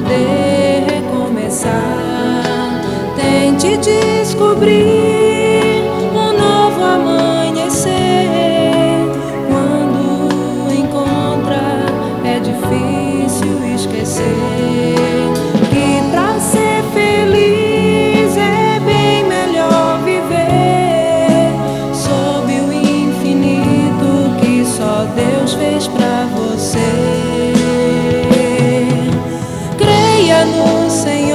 poder recomeçar. Tente descobrir um novo amanhecer. Quando encontra, é difícil esquecer. no Senhor.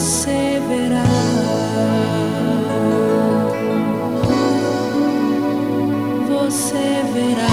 você verá. Você verá.